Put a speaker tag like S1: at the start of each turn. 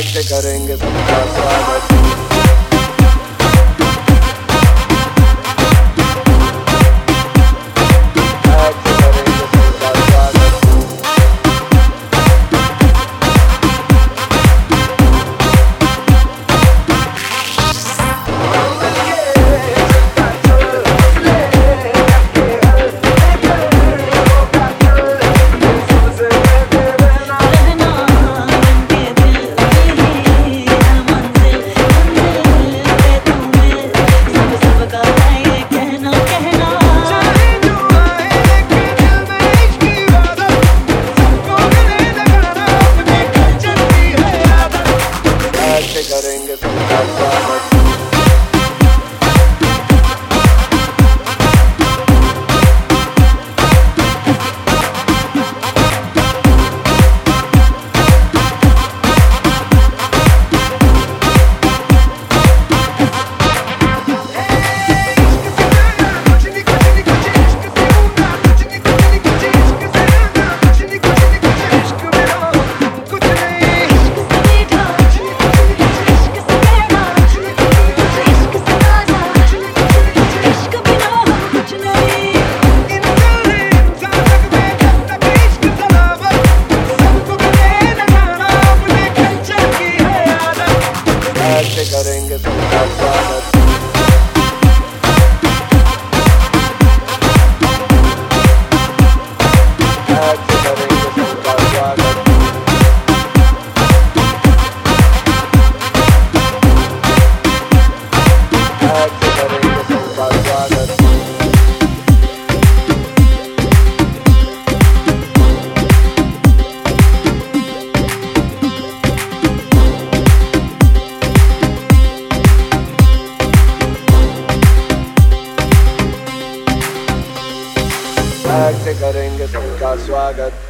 S1: बैठ के करेंगे सबका स्वागत merengue. प्यार से करेंगे तो से करेंगे सबका स्वागत।